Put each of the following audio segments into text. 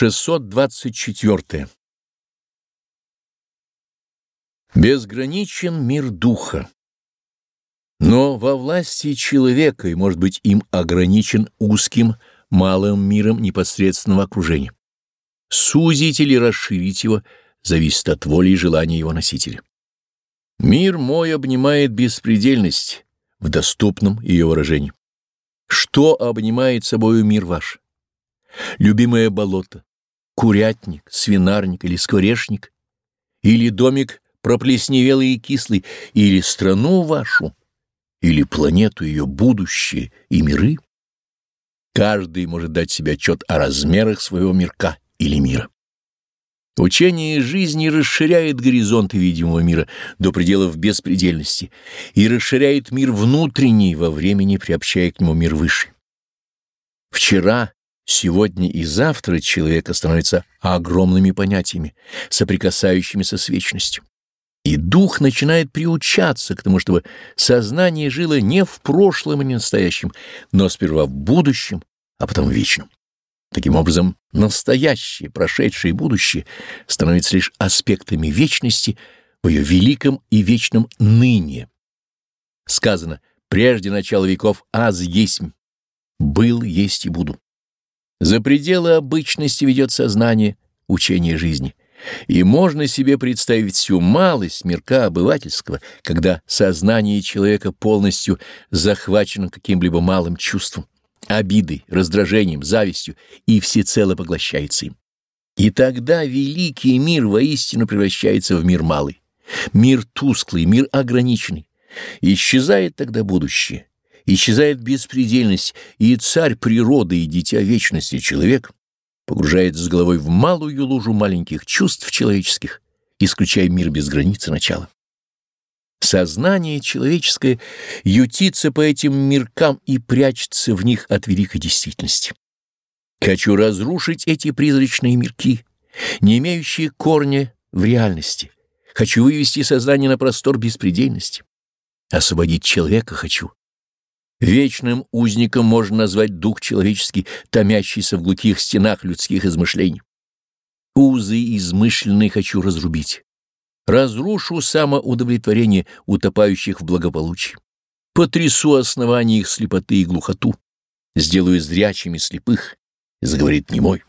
624. Безграничен мир духа, но во власти человека и может быть им ограничен узким малым миром непосредственного окружения. Сузить или расширить его зависит от воли и желания его носителя. Мир мой обнимает беспредельность в доступном ее выражении. Что обнимает собою мир ваш? любимое болото, курятник, свинарник или скворечник, или домик проплесневелый и кислый, или страну вашу, или планету ее будущее и миры. Каждый может дать себе отчет о размерах своего мирка или мира. Учение жизни расширяет горизонты видимого мира до пределов беспредельности и расширяет мир внутренний во времени, приобщая к нему мир высший. Вчера Сегодня и завтра человека становится огромными понятиями, соприкасающимися с вечностью. И дух начинает приучаться к тому, чтобы сознание жило не в прошлом и не настоящем, но сперва в будущем, а потом в вечном. Таким образом, настоящее, прошедшее и будущее становятся лишь аспектами вечности в ее великом и вечном ныне. Сказано, прежде начала веков аз есть, был, есть и буду. За пределы обычности ведет сознание учения жизни, и можно себе представить всю малость мирка обывательского, когда сознание человека полностью захвачено каким-либо малым чувством, обидой, раздражением, завистью и всецело поглощается им. И тогда великий мир воистину превращается в мир малый, мир тусклый, мир ограниченный. Исчезает тогда будущее, исчезает беспредельность, и царь природы и дитя вечности человек погружается с головой в малую лужу маленьких чувств человеческих, исключая мир без границы начала. Сознание человеческое ютится по этим миркам и прячется в них от великой действительности. Хочу разрушить эти призрачные мирки, не имеющие корня в реальности. Хочу вывести сознание на простор беспредельности. Освободить человека хочу, Вечным узником можно назвать дух человеческий, томящийся в глухих стенах людских измышлений. Узы измышленные хочу разрубить. Разрушу самоудовлетворение утопающих в благополучии. Потрясу основания их слепоты и глухоту. Сделаю зрячими слепых, заговорит немой.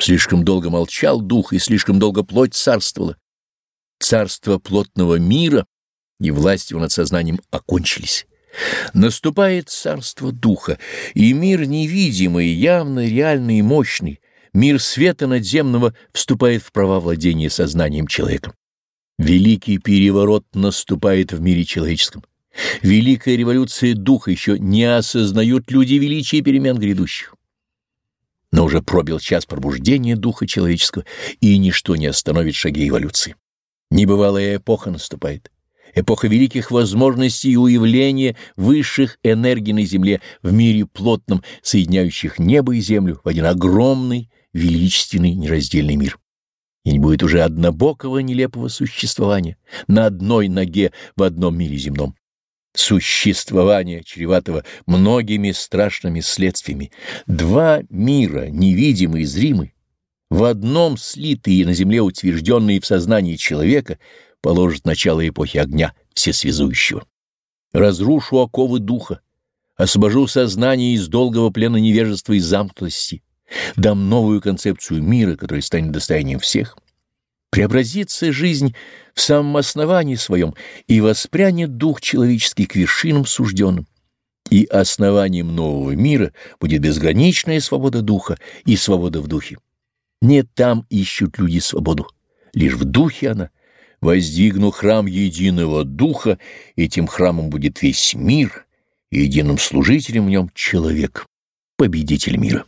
Слишком долго молчал дух, и слишком долго плоть царствовала. Царство плотного мира и власть его над сознанием окончились. Наступает царство духа, и мир невидимый, явно реальный и мощный, мир света надземного вступает в права владения сознанием человека. Великий переворот наступает в мире человеческом. Великая революция духа еще не осознают люди величия перемен грядущих. Но уже пробил час пробуждения духа человеческого, и ничто не остановит шаги эволюции. Небывалая эпоха наступает эпоха великих возможностей и уявления высших энергий на Земле в мире плотном, соединяющих небо и землю в один огромный, величественный, нераздельный мир. И не будет уже однобокого нелепого существования на одной ноге в одном мире земном. Существование, чреватого многими страшными следствиями. Два мира, невидимый и зримый, в одном слитые на земле утвержденные в сознании человека — положит начало эпохи огня всесвязующего. Разрушу оковы духа, освобожу сознание из долгого плена невежества и замкнутости, дам новую концепцию мира, который станет достоянием всех. Преобразится жизнь в самом основании своем и воспрянет дух человеческий к вершинам сужденным. И основанием нового мира будет безграничная свобода духа и свобода в духе. Не там ищут люди свободу, лишь в духе она, воздвигну храм единого духа, этим храмом будет весь мир, и единым служителем в нем человек, победитель мира.